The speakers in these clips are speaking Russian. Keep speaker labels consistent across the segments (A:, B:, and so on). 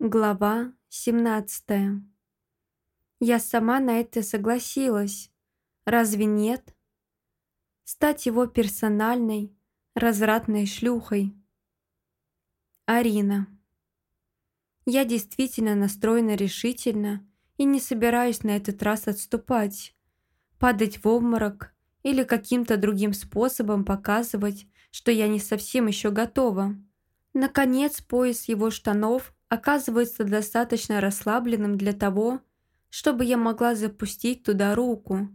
A: Глава 17 Я сама на это согласилась. Разве нет? Стать его персональной, развратной шлюхой. Арина. Я действительно настроена решительно и не собираюсь на этот раз отступать, падать в обморок или каким-то другим способом показывать, что я не совсем еще готова. Наконец, пояс его штанов оказывается достаточно расслабленным для того, чтобы я могла запустить туда руку.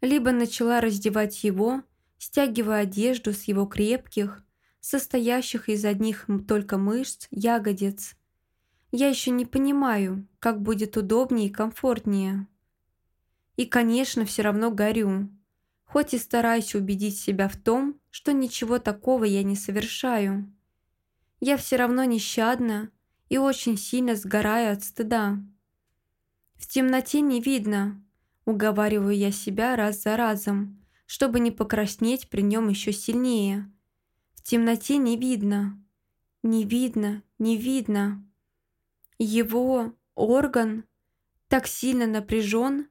A: Либо начала раздевать его, стягивая одежду с его крепких, состоящих из одних только мышц, ягодиц. Я еще не понимаю, как будет удобнее и комфортнее. И, конечно, все равно горю, хоть и стараюсь убедить себя в том, что ничего такого я не совершаю. Я все равно нещадна, и очень сильно сгораю от стыда. В темноте не видно, уговариваю я себя раз за разом, чтобы не покраснеть при нем еще сильнее. В темноте не видно, не видно, не видно. Его орган так сильно напряжен,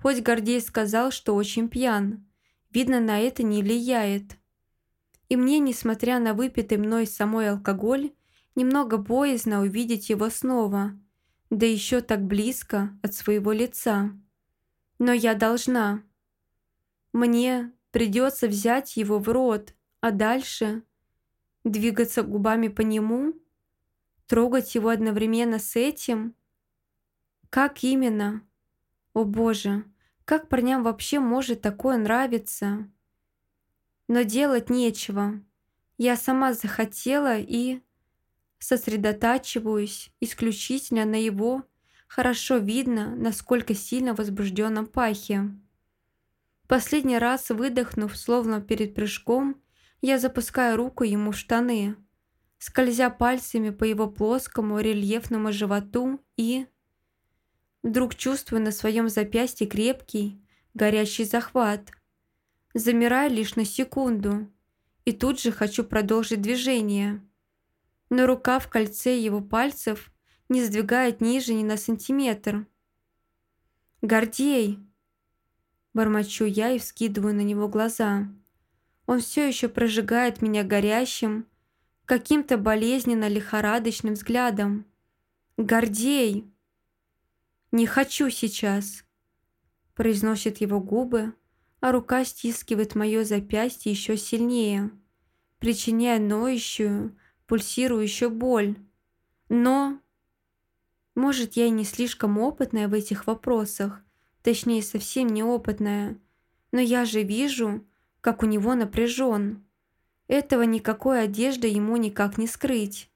A: хоть Гордей сказал, что очень пьян. Видно, на это не влияет. И мне, несмотря на выпитый мной самой алкоголь, Немного боязно увидеть его снова, да еще так близко от своего лица. Но я должна. Мне придется взять его в рот, а дальше двигаться губами по нему, трогать его одновременно с этим. Как именно? О боже, как парням вообще может такое нравиться? Но делать нечего. Я сама захотела и сосредотачиваюсь исключительно на его, хорошо видно, насколько сильно возбужденном пахе. Последний раз выдохнув, словно перед прыжком, я запускаю руку ему в штаны, скользя пальцами по его плоскому рельефному животу и... Вдруг чувствую на своем запястье крепкий, горящий захват. Замираю лишь на секунду и тут же хочу продолжить движение но рука в кольце его пальцев не сдвигает ниже ни на сантиметр. «Гордей!» Бормочу я и вскидываю на него глаза. Он все еще прожигает меня горящим, каким-то болезненно-лихорадочным взглядом. «Гордей!» «Не хочу сейчас!» Произносит его губы, а рука стискивает мое запястье еще сильнее, причиняя ноющую, пульсирующую боль. Но... Может, я и не слишком опытная в этих вопросах, точнее, совсем неопытная, но я же вижу, как у него напряжен. Этого никакой одежды ему никак не скрыть.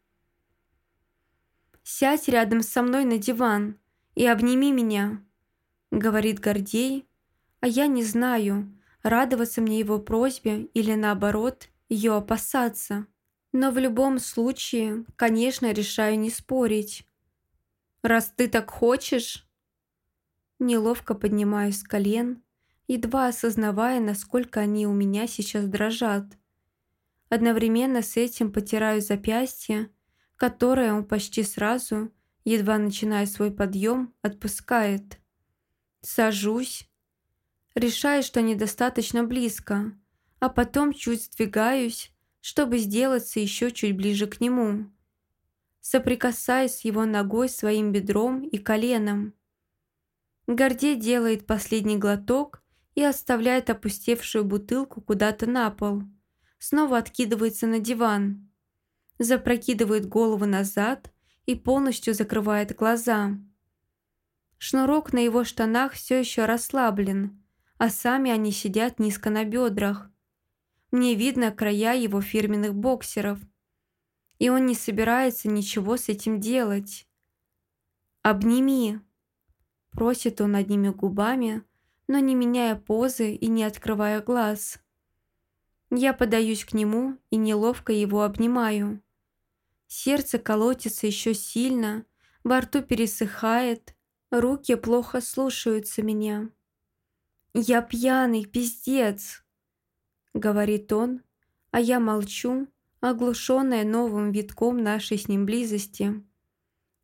A: «Сядь рядом со мной на диван и обними меня», — говорит Гордей, а я не знаю, радоваться мне его просьбе или наоборот, ее опасаться. Но в любом случае, конечно, решаю не спорить. «Раз ты так хочешь...» Неловко поднимаюсь с колен, едва осознавая, насколько они у меня сейчас дрожат. Одновременно с этим потираю запястье, которое он почти сразу, едва начиная свой подъем, отпускает. Сажусь, решаю, что недостаточно близко, а потом чуть сдвигаюсь, чтобы сделаться еще чуть ближе к нему. Соприкасаясь с его ногой своим бедром и коленом. Гордей делает последний глоток и оставляет опустевшую бутылку куда-то на пол. Снова откидывается на диван. Запрокидывает голову назад и полностью закрывает глаза. Шнурок на его штанах все еще расслаблен, а сами они сидят низко на бедрах. Мне видно края его фирменных боксеров. И он не собирается ничего с этим делать. «Обними!» Просит он одними губами, но не меняя позы и не открывая глаз. Я подаюсь к нему и неловко его обнимаю. Сердце колотится еще сильно, во рту пересыхает, руки плохо слушаются меня. «Я пьяный, пиздец!» Говорит он, а я молчу, оглушенная новым витком нашей с ним близости.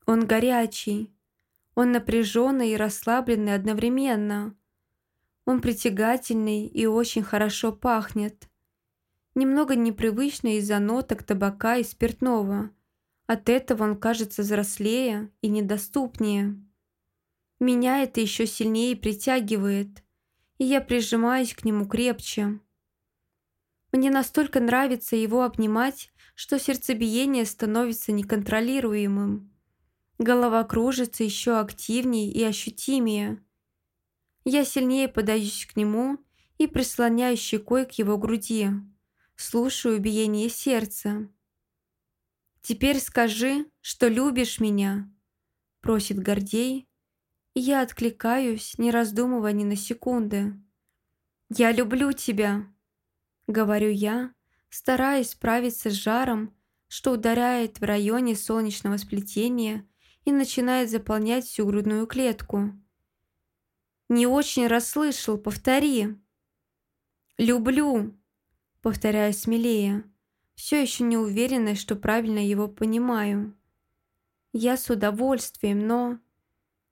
A: Он горячий. Он напряженный и расслабленный одновременно. Он притягательный и очень хорошо пахнет. Немного непривычно из-за ноток табака и спиртного. От этого он кажется взрослее и недоступнее. Меня это еще сильнее притягивает, и я прижимаюсь к нему крепче. Мне настолько нравится его обнимать, что сердцебиение становится неконтролируемым. Голова кружится еще активнее и ощутимее. Я сильнее подаюсь к нему и прислоняюсь щекой к его груди. Слушаю биение сердца. «Теперь скажи, что любишь меня», – просит Гордей, и я откликаюсь, не раздумывая ни на секунды. «Я люблю тебя», – говорю я, стараясь справиться с жаром, что ударяет в районе солнечного сплетения и начинает заполнять всю грудную клетку. «Не очень расслышал, повтори». «Люблю», — повторяю смелее, все еще не уверенная, что правильно его понимаю. Я с удовольствием, но...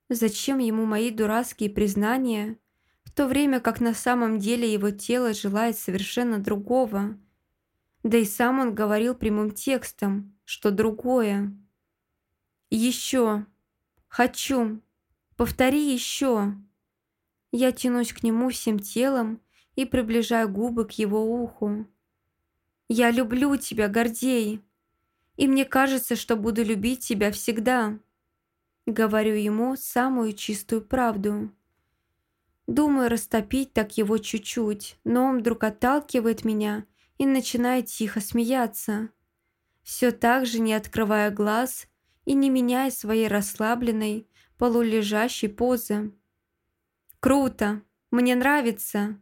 A: Зачем ему мои дурацкие признания, в то время как на самом деле его тело желает совершенно другого? Да и сам он говорил прямым текстом, что другое. «Еще! Хочу! Повтори еще!» Я тянусь к нему всем телом и приближаю губы к его уху. «Я люблю тебя, Гордей, и мне кажется, что буду любить тебя всегда». Говорю ему самую чистую правду. Думаю растопить так его чуть-чуть, но он вдруг отталкивает меня и начинает тихо смеяться. Все так же, не открывая глаз и не меняя своей расслабленной, полулежащей позы. «Круто! Мне нравится!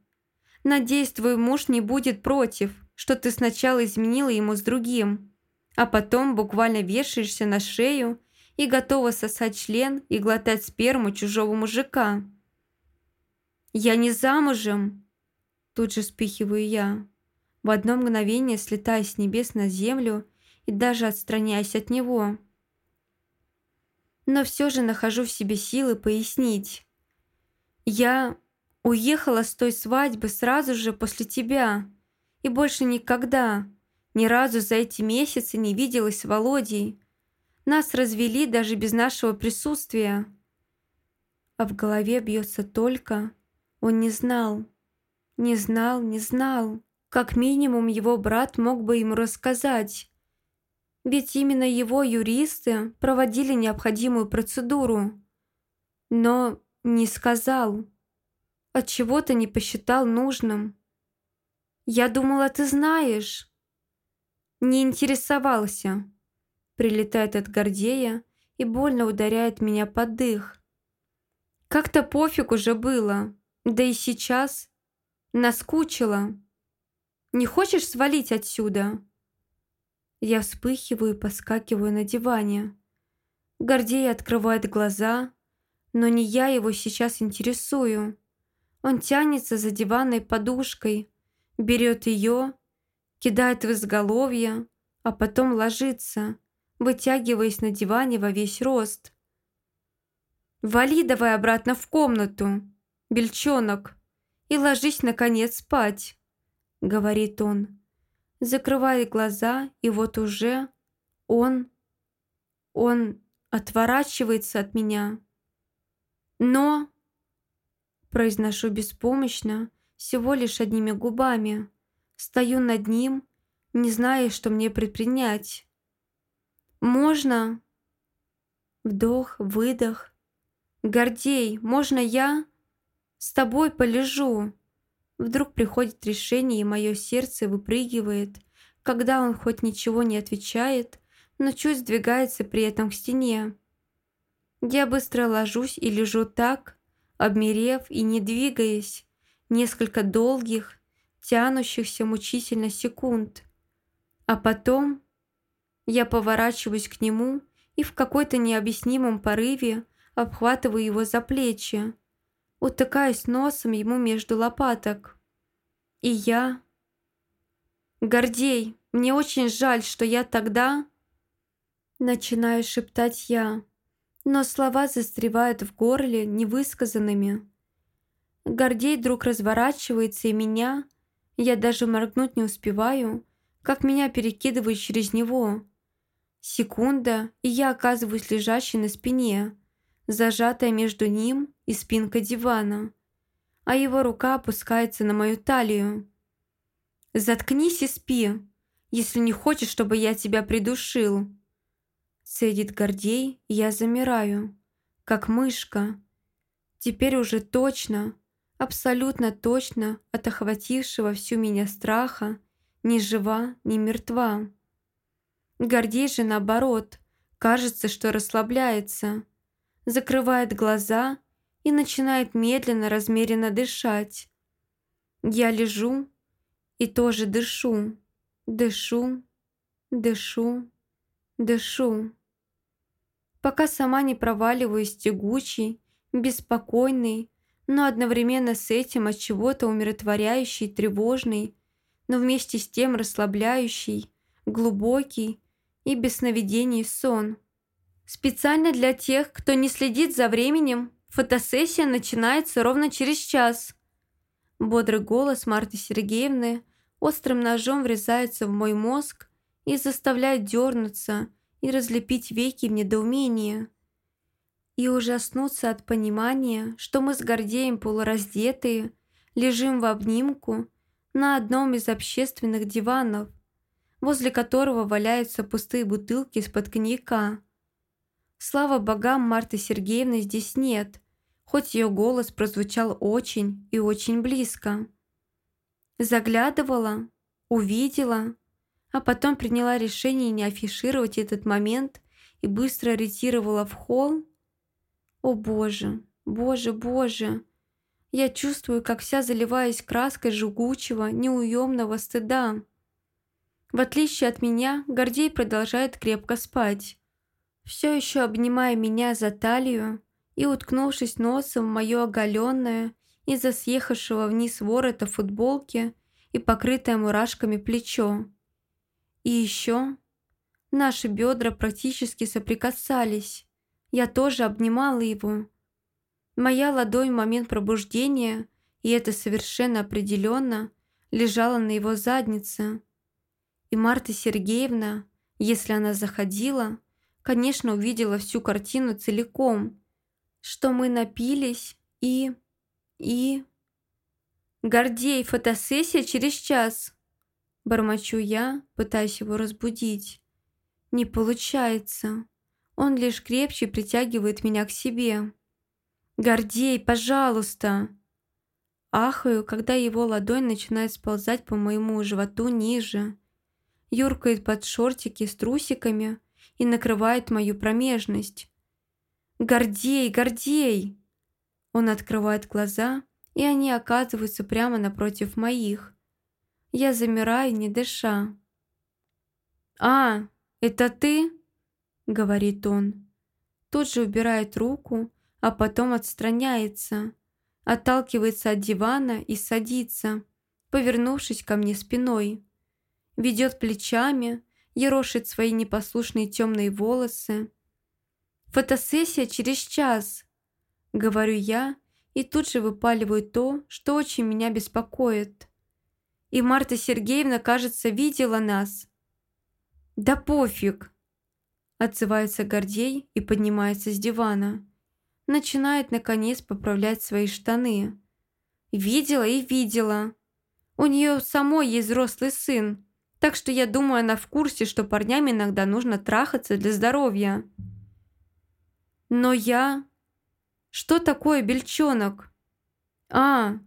A: Надеюсь, твой муж не будет против, что ты сначала изменила ему с другим, а потом буквально вешаешься на шею и готова сосать член и глотать сперму чужого мужика». «Я не замужем!» Тут же спихиваю я, в одно мгновение слетая с небес на землю и даже отстраняясь от него но все же нахожу в себе силы пояснить. Я уехала с той свадьбы сразу же после тебя и больше никогда, ни разу за эти месяцы не виделась с Володей. Нас развели даже без нашего присутствия. А в голове бьется только «он не знал». Не знал, не знал. Как минимум его брат мог бы ему рассказать, ведь именно его юристы проводили необходимую процедуру. Но не сказал. От чего то не посчитал нужным. Я думала, ты знаешь. Не интересовался. Прилетает от Гордея и больно ударяет меня под дых. Как-то пофиг уже было. Да и сейчас. Наскучила. Не хочешь свалить отсюда? Я вспыхиваю и поскакиваю на диване. Гордей открывает глаза, но не я его сейчас интересую. Он тянется за диванной подушкой, берет ее, кидает в изголовье, а потом ложится, вытягиваясь на диване во весь рост. «Вали давай обратно в комнату, бельчонок, и ложись, наконец, спать», — говорит он закрывает глаза, и вот уже он... он отворачивается от меня. Но... Произношу беспомощно, всего лишь одними губами. Стою над ним, не зная, что мне предпринять. «Можно?» Вдох, выдох. «Гордей, можно я с тобой полежу?» Вдруг приходит решение, и мое сердце выпрыгивает, когда он хоть ничего не отвечает, но чуть сдвигается при этом к стене. Я быстро ложусь и лежу так, обмерев и не двигаясь, несколько долгих, тянущихся мучительно секунд. А потом я поворачиваюсь к нему и в какой-то необъяснимом порыве обхватываю его за плечи, утыкаюсь носом ему между лопаток. И я... «Гордей, мне очень жаль, что я тогда...» Начинаю шептать я, но слова застревают в горле невысказанными. Гордей вдруг разворачивается, и меня, я даже моргнуть не успеваю, как меня перекидывает через него. Секунда, и я оказываюсь лежащей на спине, зажатая между ним и спинкой дивана, а его рука опускается на мою талию. «Заткнись и спи, если не хочешь, чтобы я тебя придушил». Цедит Гордей, я замираю, как мышка. Теперь уже точно, абсолютно точно от охватившего всю меня страха, ни жива, ни мертва. Гордей же наоборот, кажется, что расслабляется, закрывает глаза и начинает медленно, размеренно дышать. Я лежу и тоже дышу, дышу, дышу, дышу пока сама не проваливаюсь тягучий, беспокойный, но одновременно с этим от чего-то умиротворяющий, тревожный, но вместе с тем расслабляющий, глубокий и без сновидений сон. Специально для тех, кто не следит за временем, фотосессия начинается ровно через час. Бодрый голос Марты Сергеевны острым ножом врезается в мой мозг и заставляет дернуться, и разлепить веки в недоумении. И ужаснуться от понимания, что мы с Гордеем полураздетые, лежим в обнимку на одном из общественных диванов, возле которого валяются пустые бутылки из-под коньяка. Слава богам, Марты Сергеевны здесь нет, хоть ее голос прозвучал очень и очень близко. Заглядывала, увидела – а потом приняла решение не афишировать этот момент и быстро ретировала в холл? О боже, боже, боже! Я чувствую, как вся заливаясь краской жгучего, неуемного стыда. В отличие от меня, Гордей продолжает крепко спать. Все еще обнимая меня за талию и уткнувшись носом в мое оголенное из-за съехавшего вниз ворота футболки и покрытое мурашками плечо. И еще наши бедра практически соприкасались. Я тоже обнимала его. Моя ладонь в момент пробуждения, и это совершенно определенно, лежала на его заднице. И Марта Сергеевна, если она заходила, конечно, увидела всю картину целиком, что мы напились и... и... «Гордей, фотосессия через час!» Бормочу я, пытаясь его разбудить. Не получается. Он лишь крепче притягивает меня к себе. «Гордей, пожалуйста!» Ахаю, когда его ладонь начинает сползать по моему животу ниже. Юркает под шортики с трусиками и накрывает мою промежность. «Гордей, Гордей!» Он открывает глаза, и они оказываются прямо напротив моих. Я замираю, не дыша. «А, это ты?» — говорит он. Тут же убирает руку, а потом отстраняется, отталкивается от дивана и садится, повернувшись ко мне спиной. Ведет плечами, ерошит свои непослушные темные волосы. «Фотосессия через час», — говорю я, и тут же выпаливаю то, что очень меня беспокоит. И Марта Сергеевна, кажется, видела нас. Да пофиг. Отзывается Гордей и поднимается с дивана. Начинает, наконец, поправлять свои штаны. Видела и видела. У нее самой есть взрослый сын. Так что я думаю, она в курсе, что парням иногда нужно трахаться для здоровья. Но я... Что такое бельчонок? А,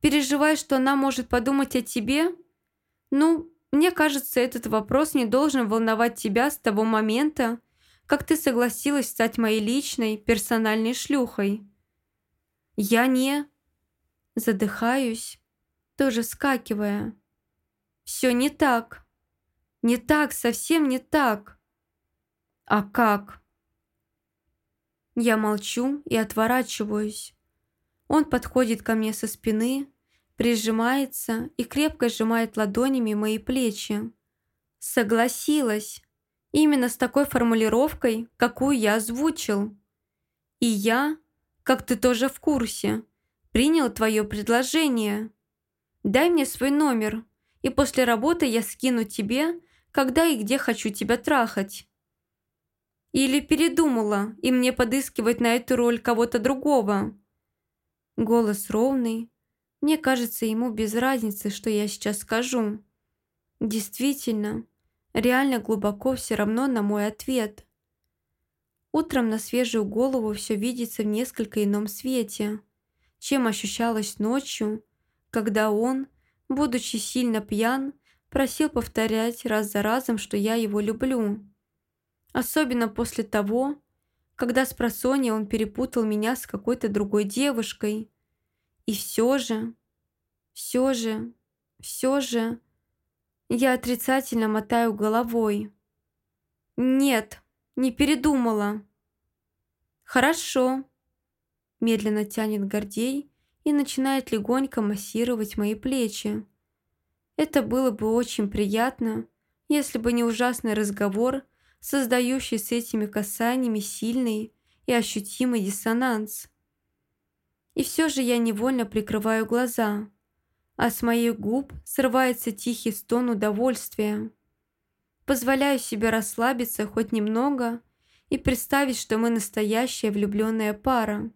A: Переживаешь, что она может подумать о тебе? Ну, мне кажется, этот вопрос не должен волновать тебя с того момента, как ты согласилась стать моей личной, персональной шлюхой. Я не... Задыхаюсь, тоже скакивая. Все не так. Не так, совсем не так. А как? Я молчу и отворачиваюсь. Он подходит ко мне со спины, прижимается и крепко сжимает ладонями мои плечи. Согласилась. Именно с такой формулировкой, какую я озвучил. И я, как ты тоже в курсе, принял твое предложение. Дай мне свой номер, и после работы я скину тебе, когда и где хочу тебя трахать. Или передумала, и мне подыскивать на эту роль кого-то другого. Голос ровный. Мне кажется, ему без разницы, что я сейчас скажу. Действительно, реально глубоко все равно на мой ответ. Утром на свежую голову все видится в несколько ином свете, чем ощущалось ночью, когда он, будучи сильно пьян, просил повторять раз за разом, что я его люблю. Особенно после того, когда с просонья он перепутал меня с какой-то другой девушкой. И все же, все же, все же, я отрицательно мотаю головой. Нет, не передумала. Хорошо. Медленно тянет Гордей и начинает легонько массировать мои плечи. Это было бы очень приятно, если бы не ужасный разговор, создающий с этими касаниями сильный и ощутимый диссонанс. И все же я невольно прикрываю глаза, а с моих губ срывается тихий стон удовольствия. Позволяю себе расслабиться хоть немного и представить, что мы настоящая влюбленная пара.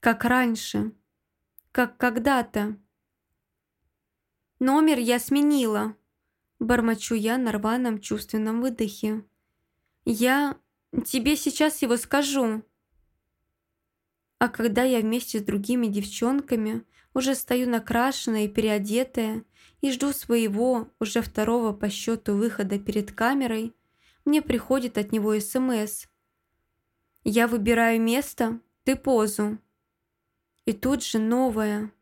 A: Как раньше. Как когда-то. Номер я сменила. Бормочу я на рваном чувственном выдохе. Я тебе сейчас его скажу. А когда я вместе с другими девчонками уже стою накрашенная и переодетая и жду своего, уже второго по счету выхода перед камерой, мне приходит от него СМС. Я выбираю место, ты позу. И тут же новое.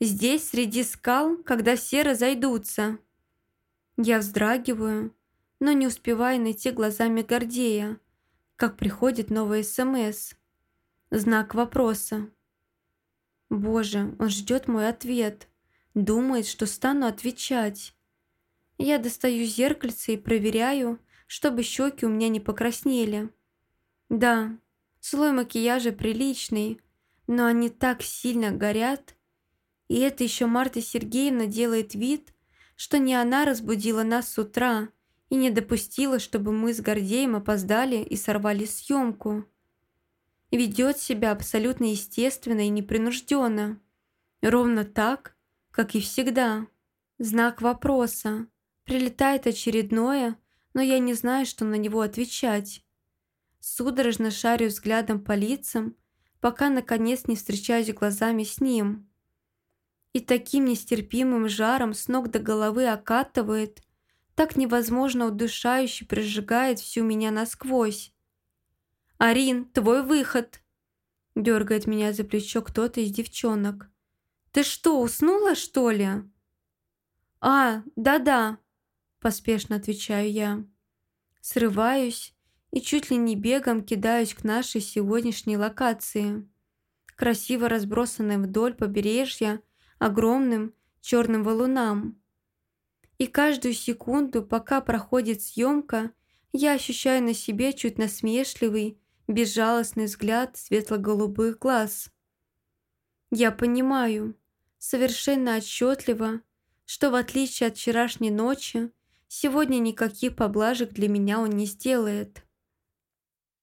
A: Здесь, среди скал, когда все разойдутся. Я вздрагиваю, но не успеваю найти глазами Гордея, как приходит новый СМС. Знак вопроса. Боже, он ждет мой ответ. Думает, что стану отвечать. Я достаю зеркальце и проверяю, чтобы щеки у меня не покраснели. Да, слой макияжа приличный, но они так сильно горят, и это еще Марта Сергеевна делает вид, что не она разбудила нас с утра и не допустила, чтобы мы с Гордеем опоздали и сорвали съемку. Ведет себя абсолютно естественно и непринужденно. Ровно так, как и всегда. Знак вопроса. Прилетает очередное, но я не знаю, что на него отвечать. Судорожно шарю взглядом по лицам, пока наконец не встречаюсь глазами с ним и таким нестерпимым жаром с ног до головы окатывает, так невозможно удушающе прижигает всю меня насквозь. «Арин, твой выход!» Дергает меня за плечо кто-то из девчонок. «Ты что, уснула, что ли?» «А, да-да», поспешно отвечаю я. Срываюсь и чуть ли не бегом кидаюсь к нашей сегодняшней локации. Красиво разбросанной вдоль побережья огромным черным валунам. И каждую секунду, пока проходит съемка, я ощущаю на себе чуть насмешливый, безжалостный взгляд светло-голубых глаз. Я понимаю, совершенно отчетливо, что в отличие от вчерашней ночи, сегодня никаких поблажек для меня он не сделает.